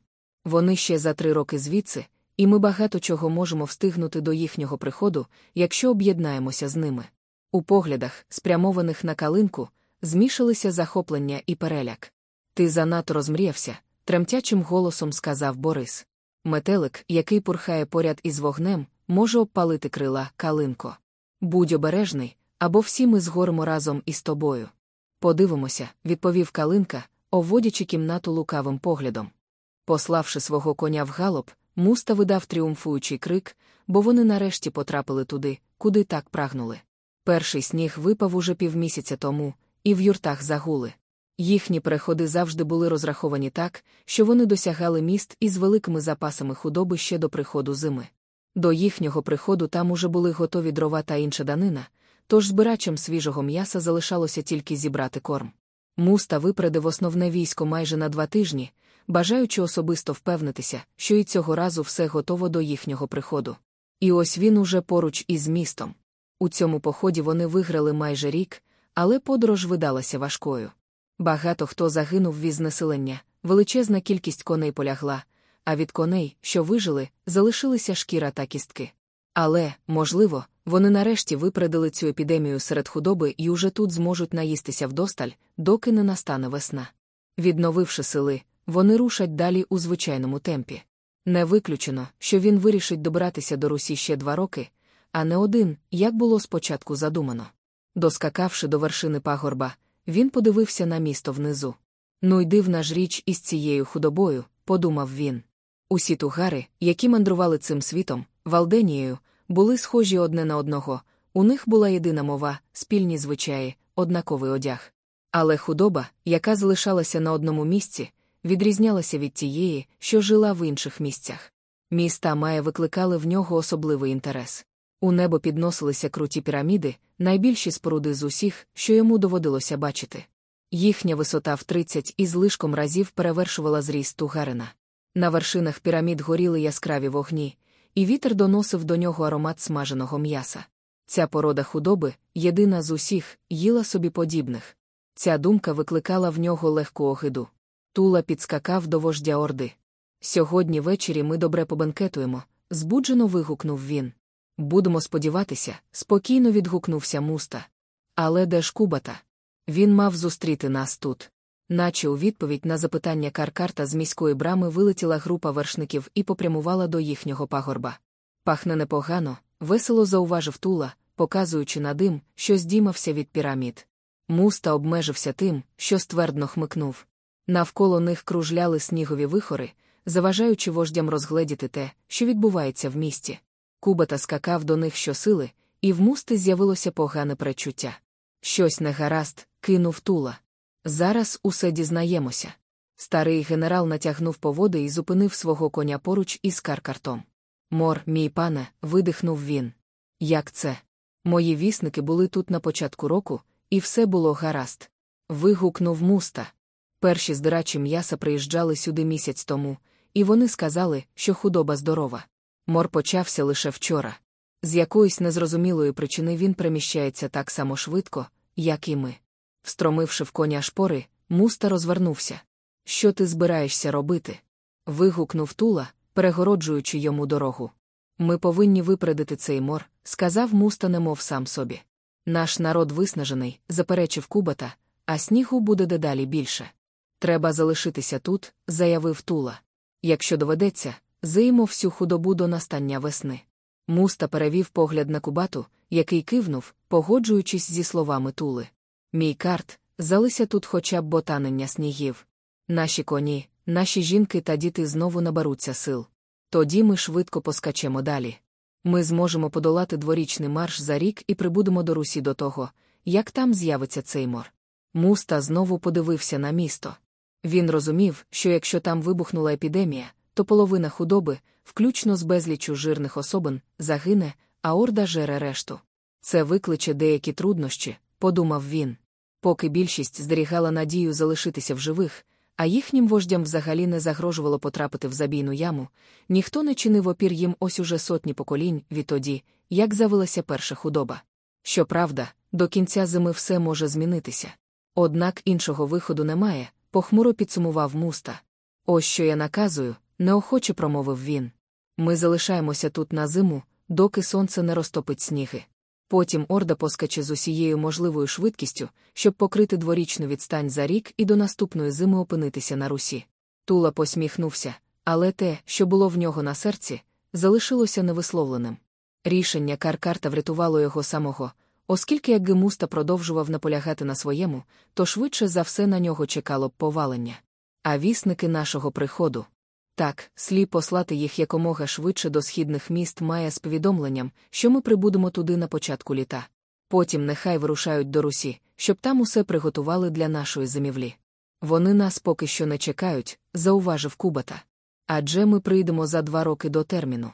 Вони ще за три роки звідси, і ми багато чого можемо встигнути до їхнього приходу, якщо об'єднаємося з ними. У поглядах, спрямованих на калинку, змішалися захоплення і переляк. Ти занадто розмріявся, тремтячим голосом сказав Борис. Метелик, який пурхає поряд із вогнем, може обпалити крила калинко. Будь обережний, або всі ми згоримо разом із тобою. Подивимося, відповів Калинка, оводячи кімнату лукавим поглядом. Пославши свого коня в галоп, муста видав тріумфуючий крик, бо вони нарешті потрапили туди, куди так прагнули. Перший сніг випав уже півмісяця тому, і в юртах загули. Їхні переходи завжди були розраховані так, що вони досягали міст із великими запасами худоби ще до приходу зими. До їхнього приходу там уже були готові дрова та інша данина, тож збирачам свіжого м'яса залишалося тільки зібрати корм. Муста випередив основне військо майже на два тижні, бажаючи особисто впевнитися, що і цього разу все готово до їхнього приходу. І ось він уже поруч із містом. У цьому поході вони виграли майже рік, але подорож видалася важкою. Багато хто загинув від знеселення, величезна кількість коней полягла, а від коней, що вижили, залишилися шкіра та кістки. Але, можливо, вони нарешті випередили цю епідемію серед худоби і уже тут зможуть наїстися вдосталь, доки не настане весна. Відновивши сили, вони рушать далі у звичайному темпі. Не виключено, що він вирішить добратися до Русі ще два роки, а не один, як було спочатку задумано. Доскакавши до вершини пагорба, він подивився на місто внизу. Ну й дивна ж річ із цією худобою, подумав він. Усі тугари, які мандрували цим світом, Валденією, були схожі одне на одного, у них була єдина мова, спільні звичаї, однаковий одяг. Але худоба, яка залишалася на одному місці, відрізнялася від тієї, що жила в інших місцях. Міста Майя викликали в нього особливий інтерес. У небо підносилися круті піраміди, найбільші споруди з усіх, що йому доводилося бачити. Їхня висота в 30 із лишком разів перевершувала зріст Тугарина. На вершинах пірамід горіли яскраві вогні, і вітер доносив до нього аромат смаженого м'яса. Ця порода худоби, єдина з усіх, їла собі подібних. Ця думка викликала в нього легку огиду. Тула підскакав до вождя орди. Сьогодні ввечері ми добре побенкетуємо, збуджено вигукнув він. Будемо сподіватися, спокійно відгукнувся муста. Але де ж кубата? Він мав зустріти нас тут. Наче у відповідь на запитання Каркарта з міської брами вилетіла група вершників і попрямувала до їхнього пагорба. Пахне непогано, весело зауважив Тула, показуючи на дим, що здіймався від пірамід. Муста обмежився тим, що ствердно хмикнув. Навколо них кружляли снігові вихори, заважаючи вождям розгледіти те, що відбувається в місті. Кубата скакав до них щосили, і в мусти з'явилося погане пречуття. Щось негаразд, кинув тула. Зараз усе дізнаємося. Старий генерал натягнув поводи і зупинив свого коня поруч із каркартом. Мор, мій пане, видихнув він. Як це? Мої вісники були тут на початку року, і все було гаразд. Вигукнув муста. Перші здирачі м'яса приїжджали сюди місяць тому, і вони сказали, що худоба здорова. Мор почався лише вчора. З якоїсь незрозумілої причини він переміщається так само швидко, як і ми. Встромивши в коня шпори, муста розвернувся. Що ти збираєшся робити? вигукнув Тула, перегороджуючи йому дорогу. Ми повинні випередити цей мор, сказав муста, немов сам собі. Наш народ виснажений, заперечив Кубата, а снігу буде дедалі більше. Треба залишитися тут, заявив Тула. Якщо доведеться, займо всю худобу до настання весни. Муста перевів погляд на Кубату, який кивнув, погоджуючись зі словами Тули. Мій карт, залися тут хоча б ботанення снігів. Наші коні, наші жінки та діти знову наберуться сил. Тоді ми швидко поскачемо далі. Ми зможемо подолати дворічний марш за рік і прибудемо до Русі до того, як там з'явиться цей мор. Муста знову подивився на місто. Він розумів, що якщо там вибухнула епідемія, то половина худоби, включно з безлічу жирних особин, загине, а орда жере решту. Це викличе деякі труднощі, подумав він. Поки більшість зберігала надію залишитися в живих, а їхнім вождям взагалі не загрожувало потрапити в забійну яму, ніхто не чинив опір їм ось уже сотні поколінь відтоді, як завелася перша худоба. Щоправда, до кінця зими все може змінитися. Однак іншого виходу немає, похмуро підсумував муста. Ось що я наказую, неохоче промовив він. Ми залишаємося тут на зиму, доки сонце не розтопить сніги. Потім орда поскаче з усією можливою швидкістю, щоб покрити дворічну відстань за рік і до наступної зими опинитися на русі. Тула посміхнувся, але те, що було в нього на серці, залишилося невисловленим. Рішення Каркарта врятувало його самого, оскільки як Гемуста продовжував наполягати на своєму, то швидше за все на нього чекало б повалення. А вісники нашого приходу. Так, слід послати їх якомога швидше до східних міст має з повідомленням, що ми прибудемо туди на початку літа. Потім нехай вирушають до Русі, щоб там усе приготували для нашої зимівлі. Вони нас поки що не чекають, зауважив Кубата. Адже ми прийдемо за два роки до терміну.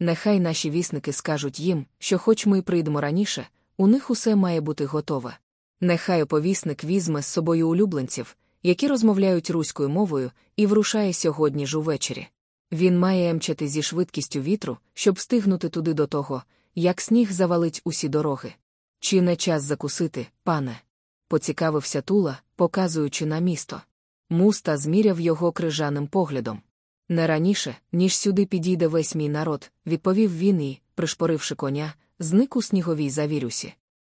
Нехай наші вісники скажуть їм, що, хоч ми й прийдемо раніше, у них усе має бути готове. Нехай оповісник візьме з собою улюбленців, які розмовляють руською мовою, і врушає сьогодні ж увечері. Він має емчати зі швидкістю вітру, щоб встигнути туди до того, як сніг завалить усі дороги. Чи не час закусити, пане? поцікавився Тула, показуючи на місто. Муста зміряв його крижаним поглядом. Не раніше, ніж сюди підійде весь мій народ, відповів він і, пришпоривши коня, зник у сніговій завірюсі.